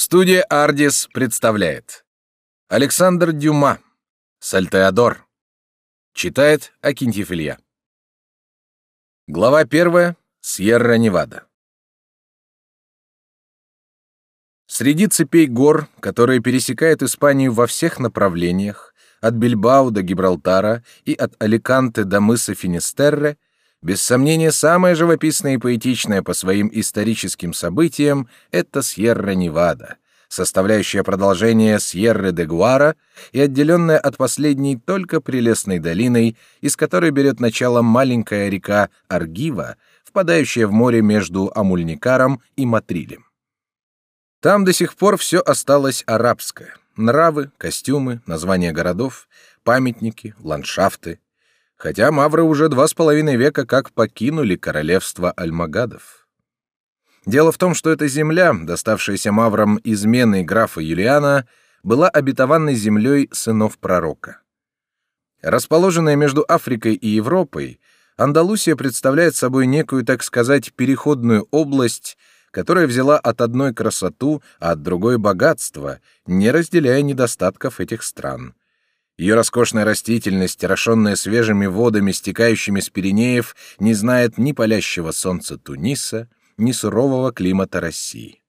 Студия «Ардис» представляет. Александр Дюма «Сальтеодор» Читает Акинтьев Илья. Глава первая. Сьерра-Невада. Среди цепей гор, которые пересекают Испанию во всех направлениях, от Бильбао до Гибралтара и от Аликанте до мыса Финистерре, без сомнения, самое живописное и поэтичное по своим историческим событиям — это Сьерра-Невада, составляющая продолжение Сьерры-де-Гуара и отделенная от последней только прелестной долиной, из которой берет начало маленькая река Аргива, впадающая в море между Амульникаром и Матрилем. Там до сих пор все осталось арабское — нравы, костюмы, названия городов, памятники, ландшафты — хотя мавры уже два с половиной века как покинули королевство альмагадов. Дело в том, что эта земля, доставшаяся маврам изменой графа Юлиана, была обетованной землей сынов пророка. Расположенная между Африкой и Европой, Андалусия представляет собой некую, так сказать, переходную область, которая взяла от одной красоту, а от другой богатство, не разделяя недостатков этих стран. Ее роскошная растительность, орошенная свежими водами, стекающими с Пиренеев, не знает ни палящего солнца Туниса, ни сурового климата России.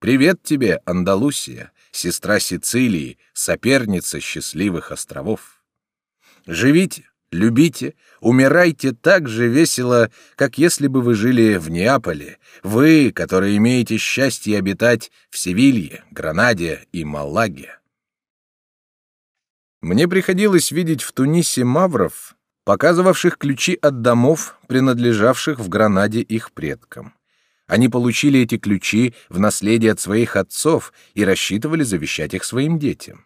Привет тебе, Андалусия, сестра Сицилии, соперница счастливых островов. Живите, любите, умирайте так же весело, как если бы вы жили в Неаполе, вы, которые имеете счастье обитать в Севилье, Гранаде и Малаге. Мне приходилось видеть в Тунисе мавров, показывавших ключи от домов, принадлежавших в Гранаде их предкам. Они получили эти ключи в наследие от своих отцов и рассчитывали завещать их своим детям.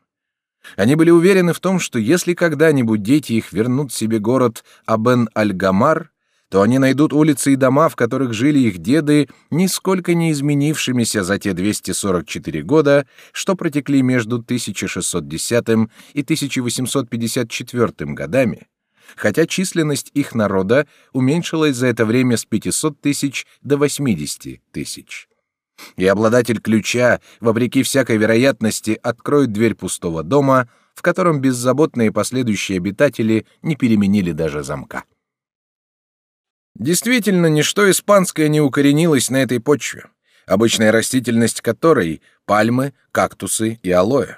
Они были уверены в том, что если когда-нибудь дети их вернут себе город Абен-аль-Гамар, то они найдут улицы и дома, в которых жили их деды, нисколько не изменившимися за те 244 года, что протекли между 1610 и 1854 годами, хотя численность их народа уменьшилась за это время с 500 тысяч до 80 тысяч. И обладатель ключа, вопреки всякой вероятности, откроет дверь пустого дома, в котором беззаботные последующие обитатели не переменили даже замка. Действительно, ничто испанское не укоренилось на этой почве, обычная растительность которой — пальмы, кактусы и алоэ.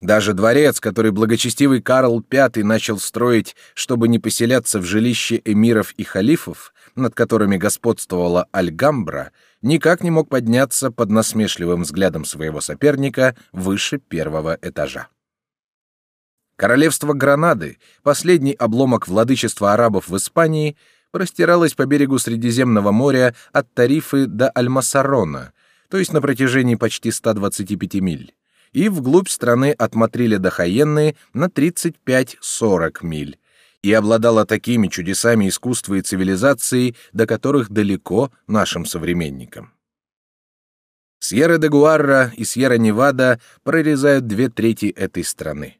Даже дворец, который благочестивый Карл V начал строить, чтобы не поселяться в жилище эмиров и халифов, над которыми господствовала Альгамбра, никак не мог подняться под насмешливым взглядом своего соперника выше первого этажа. Королевство Гранады, последний обломок владычества арабов в Испании, простиралась по берегу Средиземного моря от Тарифы до Альмасарона, то есть на протяжении почти 125 миль, и вглубь страны от Матриля до Хайенны на 35-40 миль, и обладала такими чудесами искусства и цивилизации, до которых далеко нашим современникам. Сьерра-де-Гуарра и Сьерра-Невада прорезают две трети этой страны.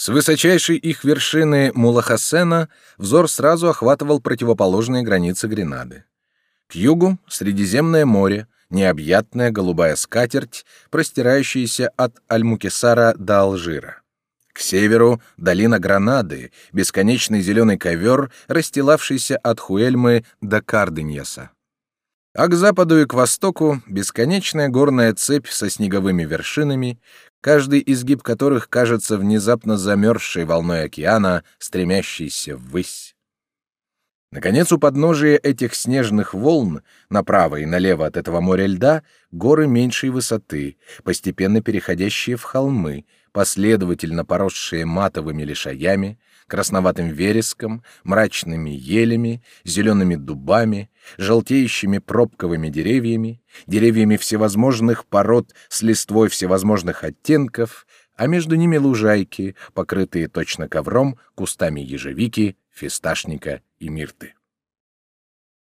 С высочайшей их вершины Мулахасена взор сразу охватывал противоположные границы Гренады. К югу — Средиземное море, необъятная голубая скатерть, простирающаяся от Альмукесара до Алжира. К северу — долина Гранады, бесконечный зеленый ковер, расстилавшийся от Хуэльмы до Карденьеса. А к западу и к востоку — бесконечная горная цепь со снеговыми вершинами, каждый изгиб которых кажется внезапно замерзшей волной океана, стремящейся ввысь. Наконец, у подножия этих снежных волн, направо и налево от этого моря льда, горы меньшей высоты, постепенно переходящие в холмы, последовательно поросшие матовыми лишаями, красноватым вереском, мрачными елями, зелеными дубами, желтеющими пробковыми деревьями, деревьями всевозможных пород с листвой всевозможных оттенков, а между ними лужайки, покрытые точно ковром, кустами ежевики, фисташника и мирты.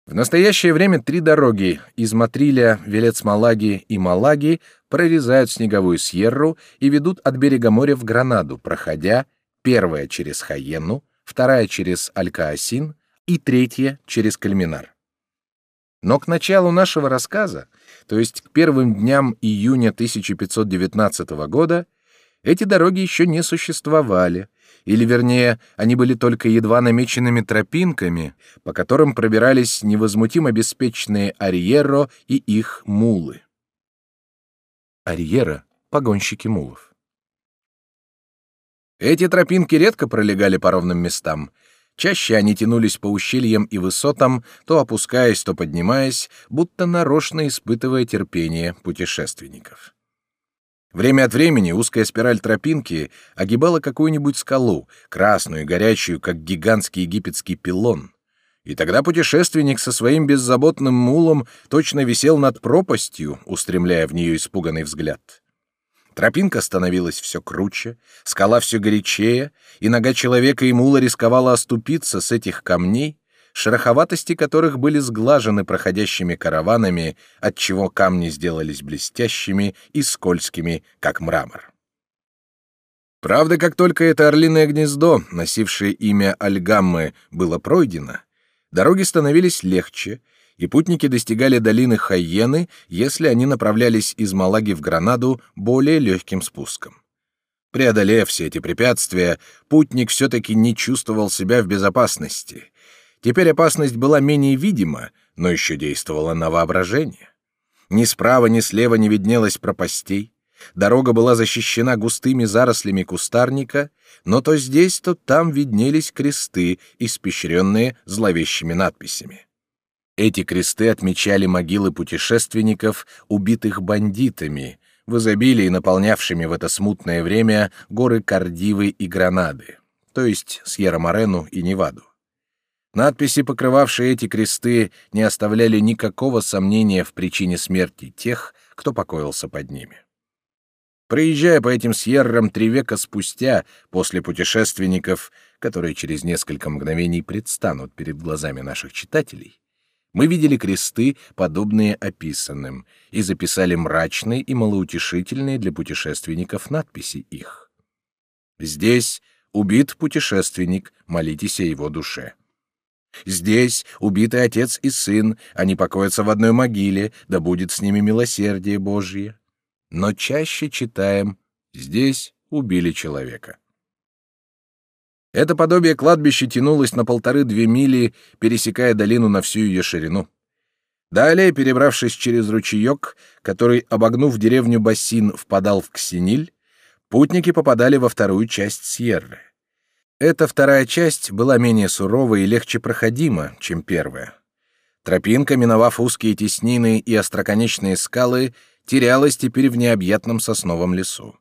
В настоящее время три дороги из Матриля, Велец-Малаги и Малаги прорезают снеговую Сьерру и ведут от берега моря в Гранаду, проходя первая через Хайенну, вторая через Алькаасин и третья через Кальминар. Но к началу нашего рассказа то есть к первым дням июня 1519 года, эти дороги еще не существовали, или, вернее, они были только едва намеченными тропинками, по которым пробирались невозмутимо беспечные Арьеро и их мулы. Арьеро — погонщики мулов. Эти тропинки редко пролегали по ровным местам. Чаще они тянулись по ущельям и высотам, то опускаясь, то поднимаясь, будто нарочно испытывая терпение путешественников. Время от времени узкая спираль тропинки огибала какую-нибудь скалу, красную и горячую, как гигантский египетский пилон. И тогда путешественник со своим беззаботным мулом точно висел над пропастью, устремляя в нее испуганный взгляд. Тропинка становилась все круче, скала все горячее, и нога человека и мула рисковала оступиться с этих камней, шероховатости которых были сглажены проходящими караванами, отчего камни сделались блестящими и скользкими, как мрамор. Правда, как только это орлиное гнездо, носившее имя Альгаммы, было пройдено, дороги становились легче, и путники достигали долины Хайены, если они направлялись из Малаги в Гранаду более легким спуском. Преодолев все эти препятствия, путник все-таки не чувствовал себя в безопасности, Теперь опасность была менее видима, но еще действовала на воображение. Ни справа, ни слева не виднелось пропастей. Дорога была защищена густыми зарослями кустарника, но то здесь, то там виднелись кресты, испещренные зловещими надписями. Эти кресты отмечали могилы путешественников, убитых бандитами, в изобилии наполнявшими в это смутное время горы Кардивы и Гранады, то есть Сьерра-Морену и Неваду. Надписи, покрывавшие эти кресты, не оставляли никакого сомнения в причине смерти тех, кто покоился под ними. Проезжая по этим сьеррам три века спустя, после путешественников, которые через несколько мгновений предстанут перед глазами наших читателей, мы видели кресты, подобные описанным, и записали мрачные и малоутешительные для путешественников надписи их. Здесь убит путешественник, молитесь о его душе. Здесь убитый отец и сын, они покоятся в одной могиле, да будет с ними милосердие Божье. Но чаще читаем «здесь убили человека». Это подобие кладбища тянулось на полторы-две мили, пересекая долину на всю ее ширину. Далее, перебравшись через ручеек, который, обогнув деревню Бассин, впадал в Ксениль, путники попадали во вторую часть Сьерры. Эта вторая часть была менее сурова и легче проходима, чем первая. Тропинка, миновав узкие теснины и остроконечные скалы, терялась теперь в необъятном сосновом лесу.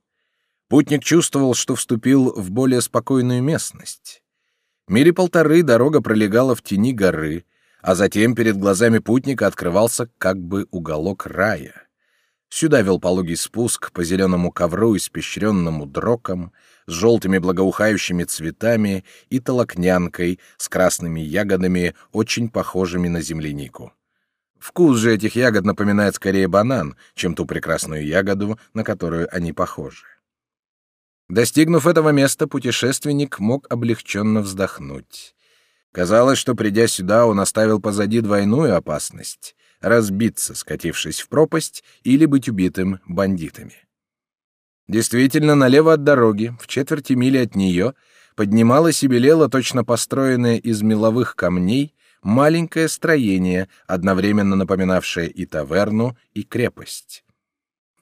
Путник чувствовал, что вступил в более спокойную местность. Мили полторы дорога пролегала в тени горы, а затем перед глазами путника открывался как бы уголок рая. Сюда вел пологий спуск по зеленому ковру, испещренному дроком, с желтыми благоухающими цветами и толокнянкой с красными ягодами, очень похожими на землянику. Вкус же этих ягод напоминает скорее банан, чем ту прекрасную ягоду, на которую они похожи. Достигнув этого места, путешественник мог облегченно вздохнуть. Казалось, что, придя сюда, он оставил позади двойную опасность разбиться, скатившись в пропасть, или быть убитым бандитами. Действительно, налево от дороги, в четверти мили от нее, поднималось и белело точно построенное из меловых камней маленькое строение, одновременно напоминавшее и таверну, и крепость.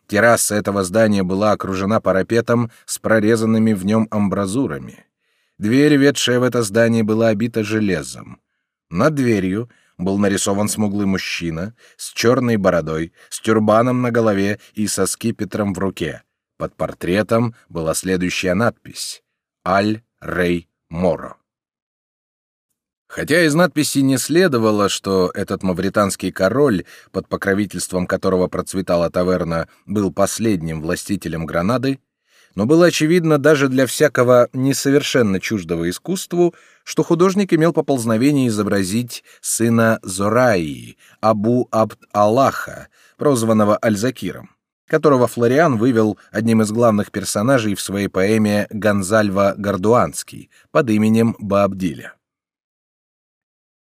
Терраса этого здания была окружена парапетом с прорезанными в нем амбразурами. Дверь, ведшая в это здание, была обита железом. Над дверью был нарисован смуглый мужчина с черной бородой, с тюрбаном на голове и со скипетром в руке. Под портретом была следующая надпись «Аль Рей Моро». Хотя из надписи не следовало, что этот мавританский король, под покровительством которого процветала таверна, был последним властителем Гранады, но было очевидно даже для всякого несовершенно чуждого искусству, что художник имел поползновение изобразить сына Зораии, Абу Абд-Аллаха, прозванного Альзакиром, которого Флориан вывел одним из главных персонажей в своей поэме «Гонзальва Гардуанский» под именем Баабдиля.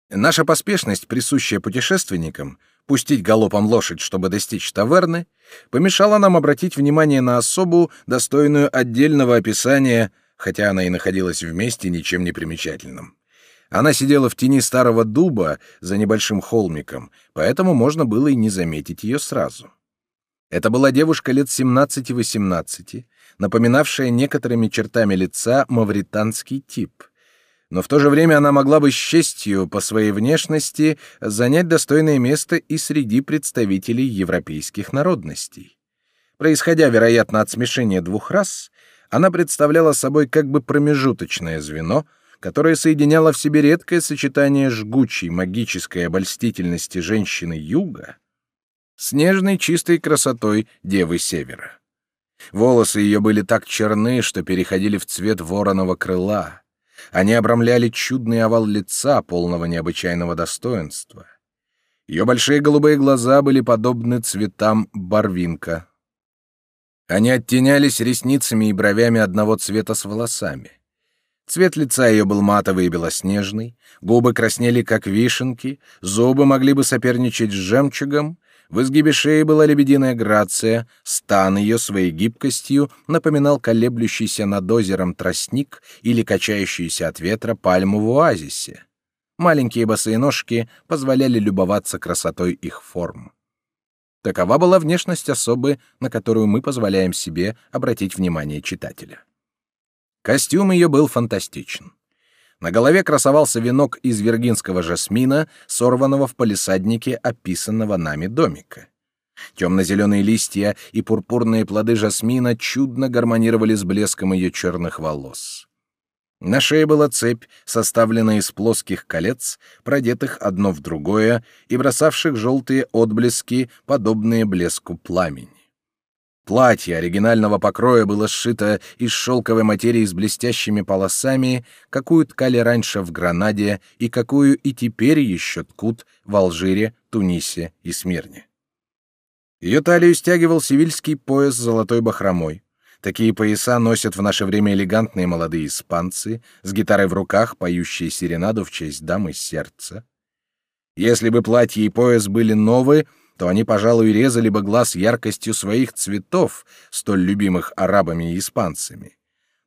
Наша поспешность, присущая путешественникам, пустить галопом лошадь, чтобы достичь таверны, помешало нам обратить внимание на особу, достойную отдельного описания, хотя она и находилась вместе ничем не примечательным. Она сидела в тени старого дуба за небольшим холмиком, поэтому можно было и не заметить ее сразу. Это была девушка лет 17-18, напоминавшая некоторыми чертами лица мавританский тип — но в то же время она могла бы с честью по своей внешности занять достойное место и среди представителей европейских народностей. Происходя, вероятно, от смешения двух рас, она представляла собой как бы промежуточное звено, которое соединяло в себе редкое сочетание жгучей магической обольстительности женщины юга с нежной чистой красотой девы севера. Волосы ее были так черны, что переходили в цвет вороного крыла — они обрамляли чудный овал лица, полного необычайного достоинства. Ее большие голубые глаза были подобны цветам барвинка. Они оттенялись ресницами и бровями одного цвета с волосами. Цвет лица ее был матовый и белоснежный, губы краснели, как вишенки, зубы могли бы соперничать с жемчугом, в изгибе шеи была лебединая грация, стан ее своей гибкостью напоминал колеблющийся над озером тростник или качающийся от ветра пальму в оазисе. Маленькие босые ножки позволяли любоваться красотой их форм. Такова была внешность особы, на которую мы позволяем себе обратить внимание читателя. Костюм ее был фантастичен. На голове красовался венок из виргинского жасмина, сорванного в палисаднике описанного нами домика. Темно-зеленые листья и пурпурные плоды жасмина чудно гармонировали с блеском ее черных волос. На шее была цепь, составленная из плоских колец, продетых одно в другое и бросавших желтые отблески, подобные блеску пламени. Платье оригинального покроя было сшито из шелковой материи с блестящими полосами, какую ткали раньше в Гранаде и какую и теперь еще ткут в Алжире, Тунисе и Смирне. Ее талию стягивал сивильский пояс с золотой бахромой. Такие пояса носят в наше время элегантные молодые испанцы, с гитарой в руках, поющие серенаду в честь дамы сердца. Если бы платье и пояс были новые, то они, пожалуй, резали бы глаз яркостью своих цветов, столь любимых арабами и испанцами.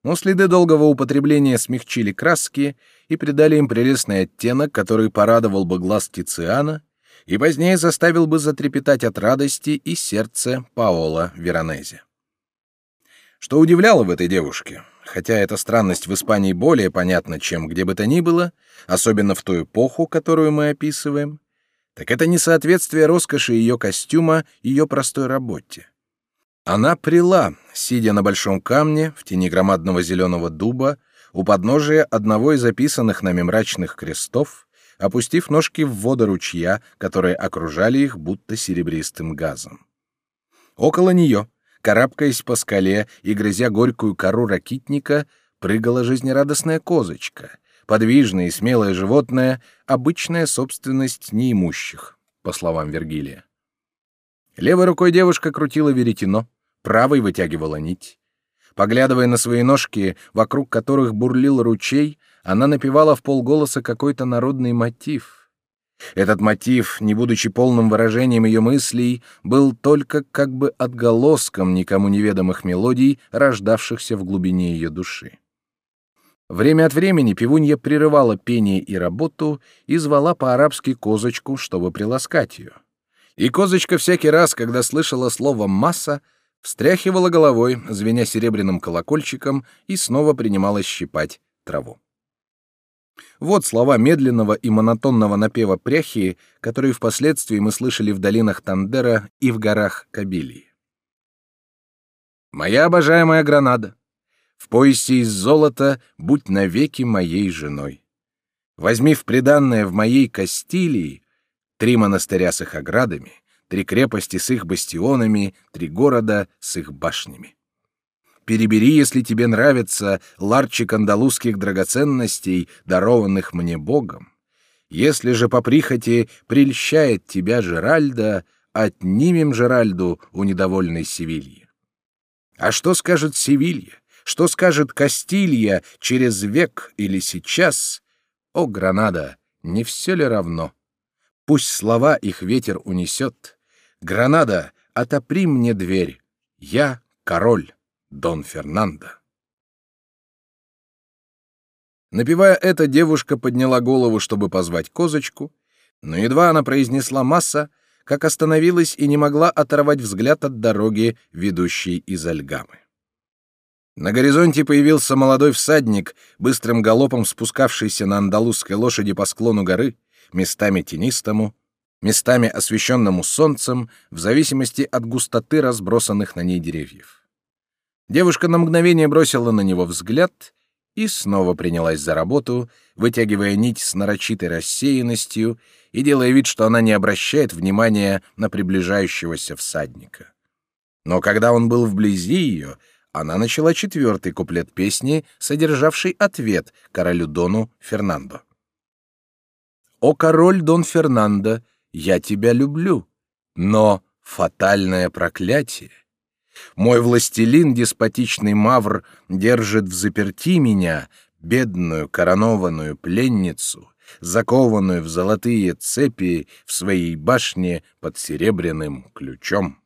Но следы долгого употребления смягчили краски и придали им прелестный оттенок, который порадовал бы глаз Тициана и позднее заставил бы затрепетать от радости и сердце Паола Веронезе. Что удивляло в этой девушке, хотя эта странность в Испании более понятна, чем где бы то ни было, особенно в ту эпоху, которую мы описываем, так это несоответствие роскоши ее костюма ее простой работе. Она прила, сидя на большом камне в тени громадного зеленого дуба, у подножия одного из записанных нами мрачных крестов, опустив ножки в воду ручья, которые окружали их будто серебристым газом. Около нее, карабкаясь по скале и грызя горькую кору ракитника, прыгала жизнерадостная козочка — Подвижное и смелое животное — обычная собственность неимущих, по словам Вергилия. Левой рукой девушка крутила веретено, правой вытягивала нить. Поглядывая на свои ножки, вокруг которых бурлил ручей, она напевала в полголоса какой-то народный мотив. Этот мотив, не будучи полным выражением ее мыслей, был только как бы отголоском никому неведомых мелодий, рождавшихся в глубине ее души. Время от времени пивунья прерывала пение и работу и звала по-арабски козочку, чтобы приласкать ее. И козочка всякий раз, когда слышала слово «масса», встряхивала головой, звеня серебряным колокольчиком, и снова принималась щипать траву. Вот слова медленного и монотонного напева пряхи, которые впоследствии мы слышали в долинах Тандера и в горах Кабилии. «Моя обожаемая Гранада, в поясе из золота будь навеки моей женой. Возьми в приданное в моей Кастилии три монастыря с их оградами, три крепости с их бастионами, три города с их башнями. Перебери, если тебе нравится, ларчик андалузских драгоценностей, дарованных мне Богом. Если же по прихоти прельщает тебя Жеральда, отнимем Жеральду у недовольной Севильи. А что скажет Севилья? Что скажет Кастилья через век или сейчас? О, Гранада, не все ли равно? Пусть слова их ветер унесет. Гранада, отопри мне дверь. Я король Дон Фернандо. Напевая это, девушка подняла голову, чтобы позвать козочку, но едва она произнесла масса, как остановилась и не могла оторвать взгляд от дороги, ведущей из Альгамы. На горизонте появился молодой всадник, быстрым галопом спускавшийся на андалузской лошади по склону горы, местами тенистому, местами освещенному солнцем, в зависимости от густоты разбросанных на ней деревьев. Девушка на мгновение бросила на него взгляд и снова принялась за работу, вытягивая нить с нарочитой рассеянностью и делая вид, что она не обращает внимания на приближающегося всадника. Но когда он был вблизи ее, она начала четвертый куплет песни, содержавший ответ королю Дону Фернандо. «О король Дон Фернандо, я тебя люблю, но фатальное проклятие мой властелин, деспотичный мавр, держит в заперти меня, бедную коронованную пленницу, закованную в золотые цепи в своей башне под серебряным ключом.